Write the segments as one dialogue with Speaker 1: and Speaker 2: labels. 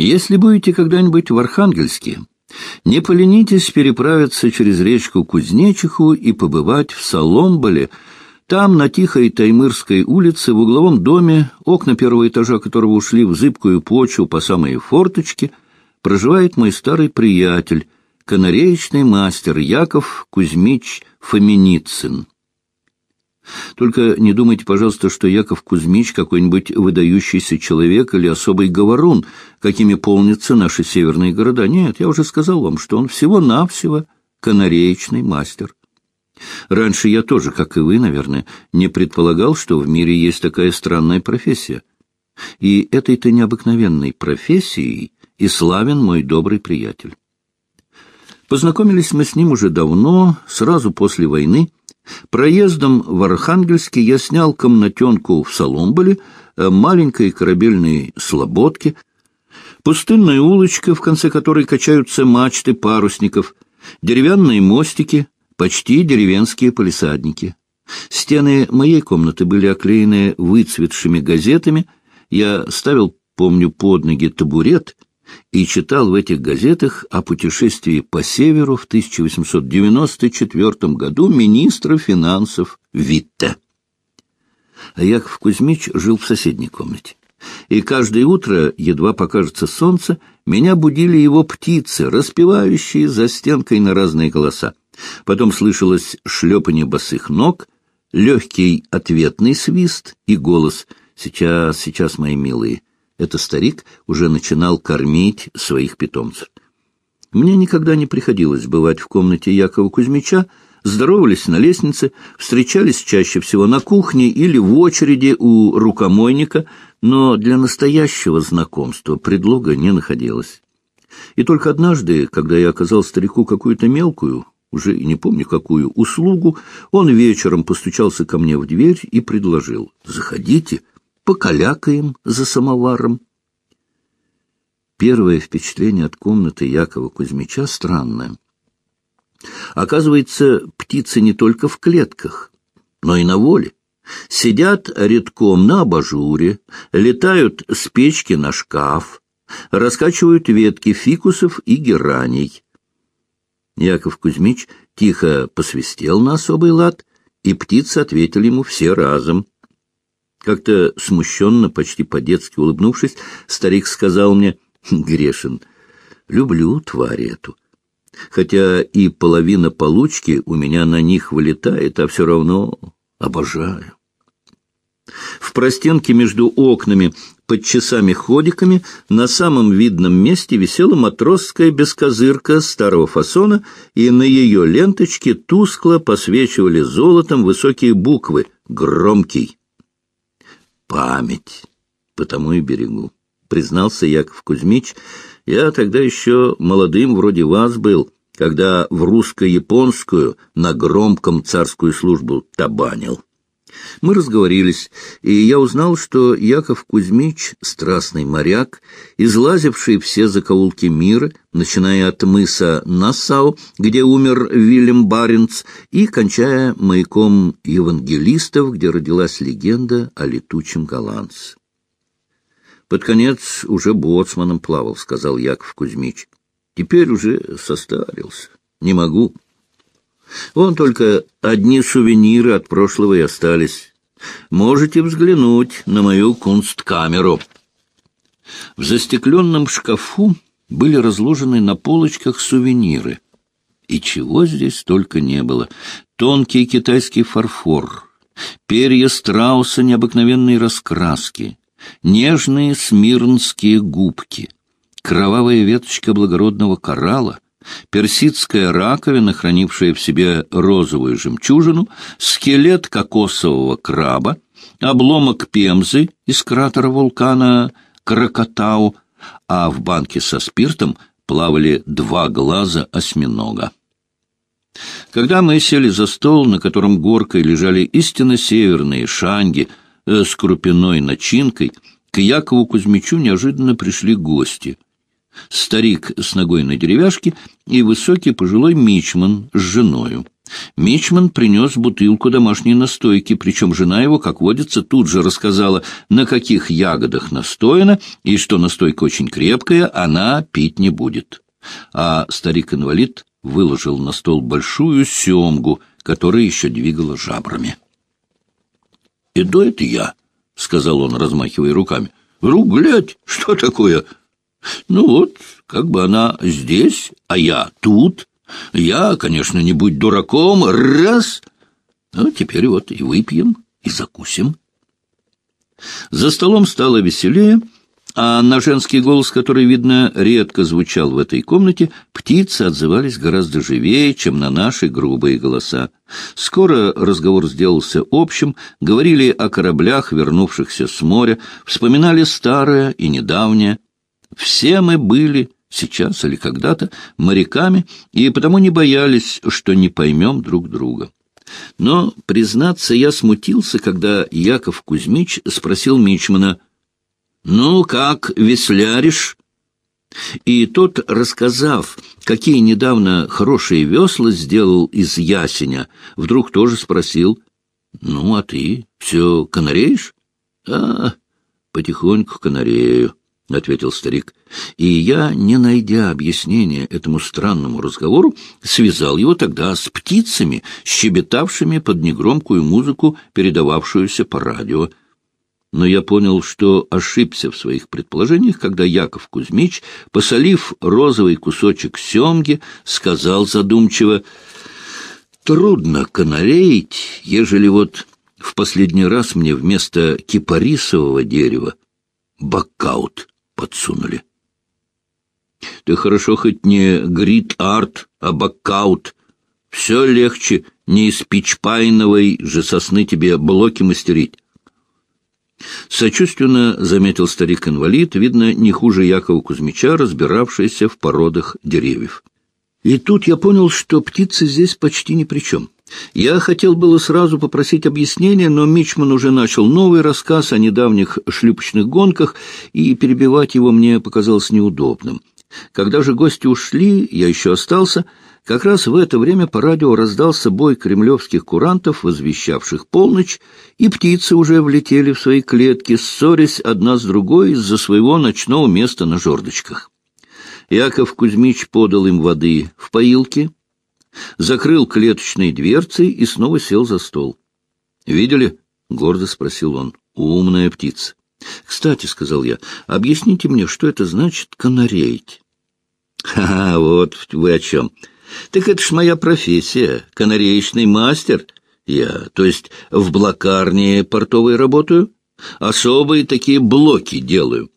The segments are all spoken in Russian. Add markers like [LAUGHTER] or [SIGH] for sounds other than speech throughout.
Speaker 1: Если будете когда-нибудь в Архангельске, не поленитесь переправиться через речку Кузнечиху и побывать в Соломболе. Там, на тихой Таймырской улице, в угловом доме, окна первого этажа которого ушли в зыбкую почву по самые форточки, проживает мой старый приятель, канареечный мастер Яков Кузьмич Фоминицын. Только не думайте, пожалуйста, что Яков Кузьмич какой-нибудь выдающийся человек или особый говорун, какими полнятся наши северные города. Нет, я уже сказал вам, что он всего-навсего канареечный мастер. Раньше я тоже, как и вы, наверное, не предполагал, что в мире есть такая странная профессия. И этой-то необыкновенной профессией и славен мой добрый приятель. Познакомились мы с ним уже давно, сразу после войны, Проездом в Архангельске я снял комнатенку в Соломболе, э, маленькой корабельной слободке, пустынная улочка, в конце которой качаются мачты парусников, деревянные мостики, почти деревенские полисадники. Стены моей комнаты были оклеены выцветшими газетами, я ставил, помню, под ноги табурет — и читал в этих газетах о путешествии по северу в 1894 году министра финансов Витте. А Яков Кузьмич жил в соседней комнате. И каждое утро, едва покажется солнце, меня будили его птицы, распевающие за стенкой на разные голоса. Потом слышалось шлепанье босых ног, легкий ответный свист и голос «Сейчас, сейчас, мои милые». Это старик уже начинал кормить своих питомцев. Мне никогда не приходилось бывать в комнате Якова Кузьмича, здоровались на лестнице, встречались чаще всего на кухне или в очереди у рукомойника, но для настоящего знакомства предлога не находилось. И только однажды, когда я оказал старику какую-то мелкую, уже не помню какую, услугу, он вечером постучался ко мне в дверь и предложил «Заходите, покалякаем за самоваром. Первое впечатление от комнаты Якова Кузьмича странное. Оказывается, птицы не только в клетках, но и на воле. Сидят редком на абажуре, летают с печки на шкаф, раскачивают ветки фикусов и гераний. Яков Кузьмич тихо посвистел на особый лад, и птицы ответили ему все разом. Как-то смущенно, почти по-детски улыбнувшись, старик сказал мне, «Грешин, люблю тварь эту. Хотя и половина получки у меня на них вылетает, а все равно обожаю». В простенке между окнами под часами-ходиками на самом видном месте висела матросская бескозырка старого фасона, и на ее ленточке тускло посвечивали золотом высокие буквы «Громкий» память, потому и берегу. Признался Яков Кузьмич, я тогда еще молодым вроде вас был, когда в русско-японскую на громком царскую службу табанил. Мы разговорились, и я узнал, что Яков Кузьмич — страстный моряк, излазивший все закоулки мира, начиная от мыса Нассау, где умер Вильям Баренц, и кончая маяком евангелистов, где родилась легенда о летучем голландце. «Под конец уже боцманом плавал», — сказал Яков Кузьмич. «Теперь уже состарился. Не могу». Вон только одни сувениры от прошлого и остались. Можете взглянуть на мою кунсткамеру. В застекленном шкафу были разложены на полочках сувениры. И чего здесь только не было. Тонкий китайский фарфор, перья страуса необыкновенной раскраски, нежные смирнские губки, кровавая веточка благородного коралла — персидская раковина, хранившая в себе розовую жемчужину, скелет кокосового краба, обломок пемзы из кратера вулкана Кракатау, а в банке со спиртом плавали два глаза осьминога. Когда мы сели за стол, на котором горкой лежали истинно северные шанги э, с крупяной начинкой, к Якову Кузьмичу неожиданно пришли гости — старик с ногой на деревяшке и высокий пожилой мичман с женою. Мичман принес бутылку домашней настойки, причем жена его, как водится, тут же рассказала, на каких ягодах настояна, и что настойка очень крепкая, она пить не будет. А старик-инвалид выложил на стол большую семгу, которая еще двигала жабрами. — И до это я, — сказал он, размахивая руками. — Рук, глядь, что такое? Ну вот, как бы она здесь, а я тут. Я, конечно, не будь дураком, раз. Ну, теперь вот и выпьем, и закусим. За столом стало веселее, а на женский голос, который, видно, редко звучал в этой комнате, птицы отзывались гораздо живее, чем на наши грубые голоса. Скоро разговор сделался общим, говорили о кораблях, вернувшихся с моря, вспоминали старое и недавнее. Все мы были, сейчас или когда-то, моряками, и потому не боялись, что не поймем друг друга. Но, признаться, я смутился, когда Яков Кузьмич спросил Мичмана — «Ну, как весляришь?» И тот, рассказав, какие недавно хорошие весла сделал из ясеня, вдруг тоже спросил, «Ну, а ты все канареешь?» «А, потихоньку канарею», — ответил старик. И я, не найдя объяснения этому странному разговору, связал его тогда с птицами, щебетавшими под негромкую музыку, передававшуюся по радио но я понял, что ошибся в своих предположениях, когда Яков Кузьмич, посолив розовый кусочек семги, сказал задумчиво, «Трудно канареить, ежели вот в последний раз мне вместо кипарисового дерева бакаут подсунули». «Ты хорошо хоть не грит-арт, а бакаут. Все легче не из пичпайновой же сосны тебе блоки мастерить». Сочувственно заметил старик-инвалид, видно, не хуже Якова Кузьмича, разбиравшийся в породах деревьев. И тут я понял, что птицы здесь почти ни при чем. Я хотел было сразу попросить объяснения, но Мичман уже начал новый рассказ о недавних шлюпочных гонках, и перебивать его мне показалось неудобным. Когда же гости ушли, я еще остался — как раз в это время по радио раздался бой кремлевских курантов, возвещавших полночь, и птицы уже влетели в свои клетки, ссорясь одна с другой из-за своего ночного места на жердочках. Яков Кузьмич подал им воды в поилке, закрыл клеточные дверцы и снова сел за стол. «Видели?» — гордо спросил он. «Умная птица». «Кстати, — сказал я, — объясните мне, что это значит канареить?» «Ха, -ха вот вы о чем. Так это ж моя профессия, канареечный мастер. Я, то есть, в блокарне портовой работаю. Особые такие блоки делаю.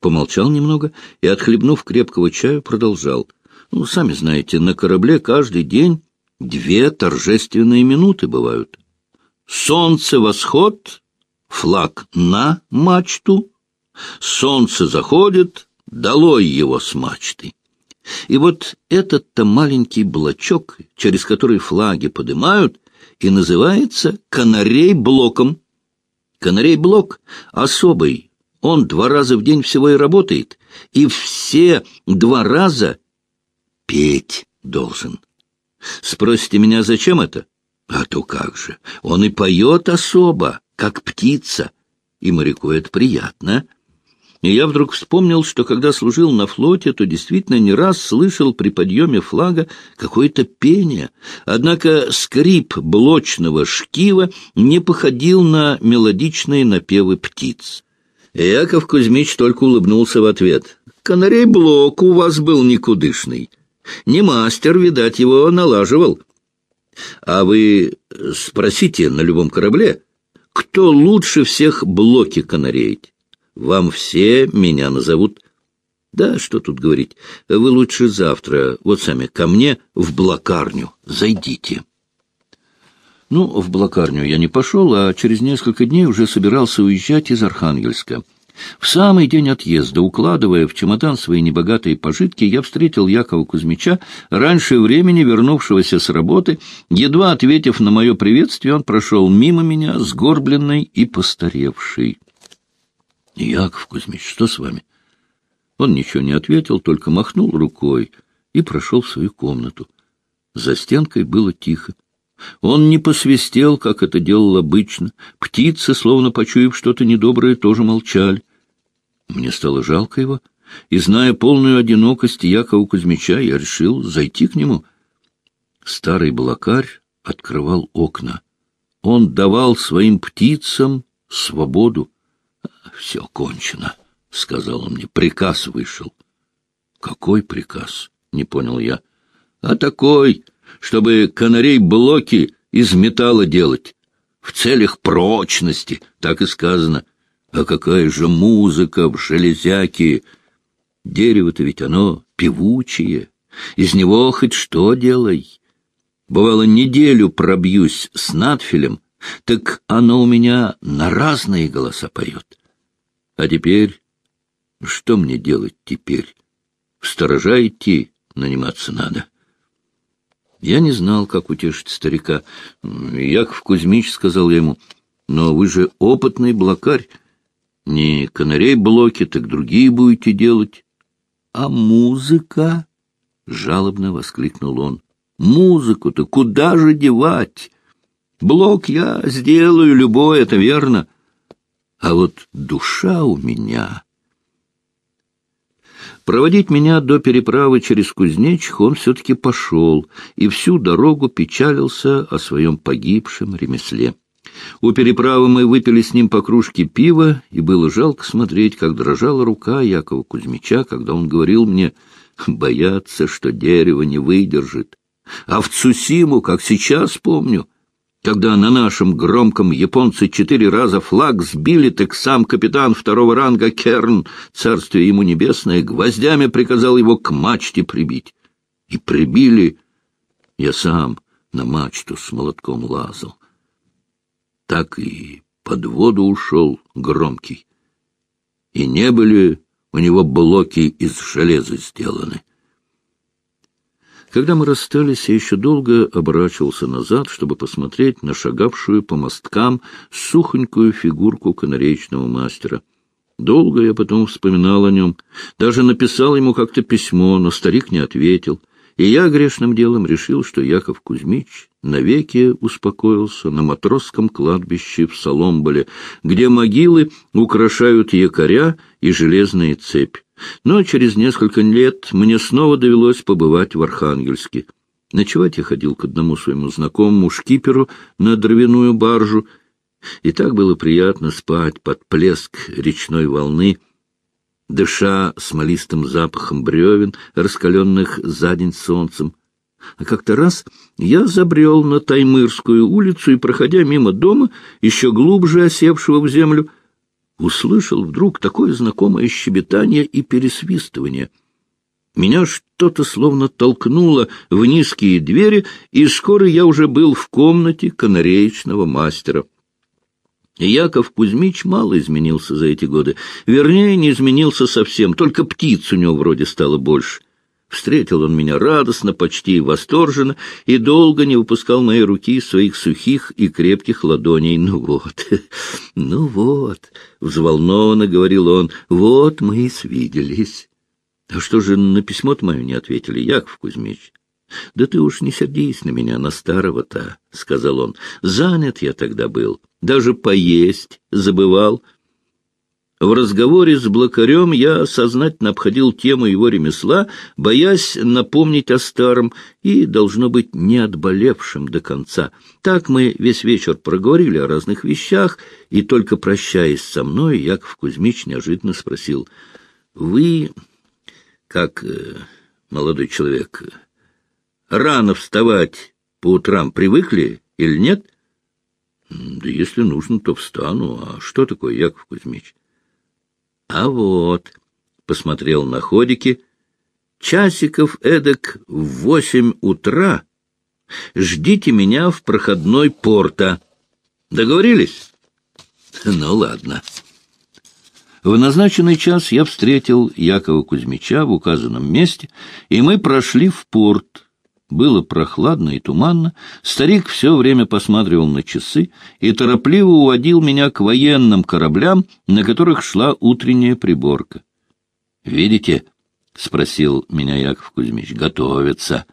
Speaker 1: Помолчал немного и, отхлебнув крепкого чаю, продолжал. Ну, сами знаете, на корабле каждый день две торжественные минуты бывают. Солнце восход, флаг на мачту, солнце заходит, долой его с мачты. И вот этот-то маленький блочок, через который флаги поднимают, и называется канарей-блоком. Канарей-блок особый, он два раза в день всего и работает, и все два раза петь должен. Спросите меня, зачем это? А то как же, он и поет особо, как птица, и моряку это приятно. И я вдруг вспомнил, что когда служил на флоте, то действительно не раз слышал при подъеме флага какое-то пение. Однако скрип блочного шкива не походил на мелодичные напевы птиц. Яков Кузьмич только улыбнулся в ответ. «Канарей-блок у вас был никудышный. Не мастер, видать, его налаживал. А вы спросите на любом корабле, кто лучше всех блоки канареет?» Вам все меня назовут. Да, что тут говорить. Вы лучше завтра, вот сами, ко мне в блокарню зайдите. Ну, в блокарню я не пошел, а через несколько дней уже собирался уезжать из Архангельска. В самый день отъезда, укладывая в чемодан свои небогатые пожитки, я встретил Якова Кузьмича, раньше времени вернувшегося с работы. Едва ответив на мое приветствие, он прошел мимо меня, сгорбленный и постаревший. — Яков Кузьмич, что с вами? Он ничего не ответил, только махнул рукой и прошел в свою комнату. За стенкой было тихо. Он не посвистел, как это делал обычно. Птицы, словно почуяв что-то недоброе, тоже молчали. Мне стало жалко его, и, зная полную одинокость Якова Кузьмича, я решил зайти к нему. Старый блокарь открывал окна. Он давал своим птицам свободу. — Все кончено, — сказал он мне. — Приказ вышел. — Какой приказ? — не понял я. — А такой, чтобы канарей-блоки из металла делать. В целях прочности, так и сказано. А какая же музыка в железяке! Дерево-то ведь оно певучее. Из него хоть что делай. Бывало, неделю пробьюсь с надфилем, так оно у меня на разные голоса поет. А теперь... Что мне делать теперь? В сторожа идти наниматься надо. Я не знал, как утешить старика. Яков Кузьмич сказал ему, но вы же опытный блокарь. Не канарей-блоки, так другие будете делать. А музыка? — жалобно воскликнул он. Музыку-то куда же девать? Блок я сделаю любой, это верно. А вот душа у меня... Проводить меня до переправы через Кузнечик он все-таки пошел и всю дорогу печалился о своем погибшем ремесле. У переправы мы выпили с ним по кружке пива, и было жалко смотреть, как дрожала рука Якова Кузьмича, когда он говорил мне, бояться, что дерево не выдержит. А в Цусиму, как сейчас помню, когда на нашем громком японцы четыре раза флаг сбили, так сам капитан второго ранга Керн, царствие ему небесное, гвоздями приказал его к мачте прибить. И прибили. Я сам на мачту с молотком лазал. Так и под воду ушел громкий. И не были у него блоки из железа сделаны. Когда мы расстались, я еще долго оборачивался назад, чтобы посмотреть на шагавшую по мосткам сухонькую фигурку канареечного мастера. Долго я потом вспоминал о нем, даже написал ему как-то письмо, но старик не ответил, и я грешным делом решил, что Яков Кузьмич навеки успокоился на матросском кладбище в Соломболе, где могилы украшают якоря и железные цепь. Но через несколько лет мне снова довелось побывать в Архангельске. Ночевать я ходил к одному своему знакомому шкиперу на дровяную баржу, и так было приятно спать под плеск речной волны, дыша смолистым запахом бревен, раскаленных за день солнцем. А как-то раз я забрел на Таймырскую улицу и, проходя мимо дома, еще глубже осевшего в землю, услышал вдруг такое знакомое щебетание и пересвистывание. Меня что-то словно толкнуло в низкие двери, и скоро я уже был в комнате канареечного мастера. Яков Кузьмич мало изменился за эти годы. Вернее, не изменился совсем, только птиц у него вроде стало больше. Встретил он меня радостно, почти восторженно, и долго не выпускал моей руки из своих сухих и крепких ладоней. «Ну вот, [LAUGHS] ну вот», — взволнованно говорил он, — «вот мы и свиделись». «А что же на письмо-то мое не ответили, Яков Кузьмич?» «Да ты уж не сердись на меня, на старого-то», — сказал он. «Занят я тогда был, даже поесть забывал». В разговоре с блокарем я сознательно обходил тему его ремесла, боясь напомнить о старом и, должно быть, не отболевшем до конца. Так мы весь вечер проговорили о разных вещах, и только прощаясь со мной, Яков Кузьмич неожиданно спросил, «Вы, как э, молодой человек, рано вставать по утрам привыкли или нет?» «Да если нужно, то встану. А что такое, Яков Кузьмич?» А вот, посмотрел на ходики, часиков эдак в восемь утра. Ждите меня в проходной порта. Договорились? Ну, ладно. В назначенный час я встретил Якова Кузьмича в указанном месте, и мы прошли в порт. Было прохладно и туманно, старик все время посматривал на часы и торопливо уводил меня к военным кораблям, на которых шла утренняя приборка. — Видите? — спросил меня Яков Кузьмич. — Готовится.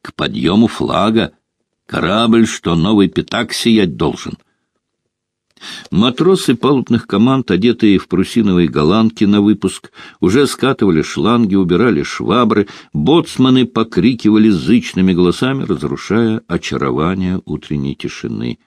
Speaker 1: к подъему флага. Корабль, что новый пятак сиять должен. Матросы палубных команд, одетые в прусиновые голландки на выпуск, уже скатывали шланги, убирали швабры, боцманы покрикивали зычными голосами, разрушая очарование утренней тишины.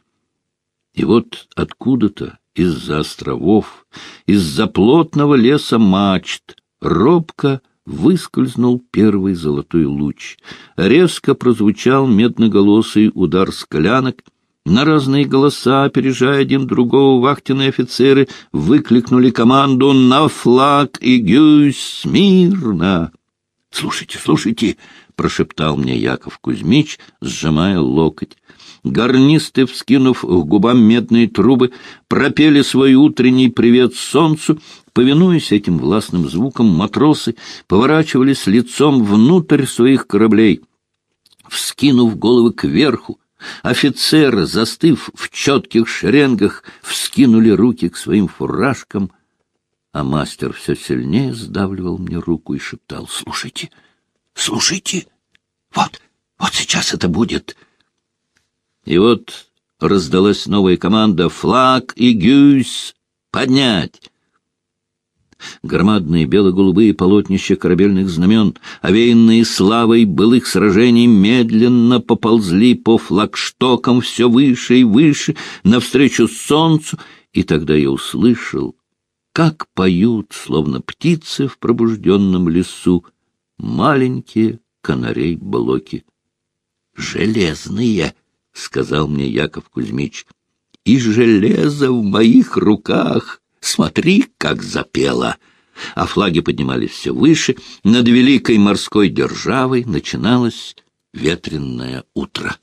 Speaker 1: И вот откуда-то из-за островов, из-за плотного леса мачт, робко выскользнул первый золотой луч. Резко прозвучал медноголосый удар склянок — на разные голоса, опережая один другого, вахтенные офицеры выкликнули команду «На флаг и гюсь смирно!» «Слушайте, слушайте!» — прошептал мне Яков Кузьмич, сжимая локоть. Гарнисты, вскинув к губам медные трубы, пропели свой утренний привет солнцу. Повинуясь этим властным звукам, матросы поворачивались лицом внутрь своих кораблей. Вскинув головы кверху, Офицеры, застыв в четких шеренгах, вскинули руки к своим фуражкам, а мастер все сильнее сдавливал мне руку и шептал «Слушайте, слушайте, вот, вот сейчас это будет». И вот раздалась новая команда «Флаг и гюсь! Поднять!» Громадные бело-голубые полотнища корабельных знамен, овеянные славой былых сражений, медленно поползли по флагштокам все выше и выше, навстречу солнцу, и тогда я услышал, как поют, словно птицы в пробужденном лесу, маленькие канарей-блоки. «Железные!» — сказал мне Яков Кузьмич. «И железо в моих руках!» Смотри, как запела! А флаги поднимались все выше. Над великой морской державой начиналось ветренное утро.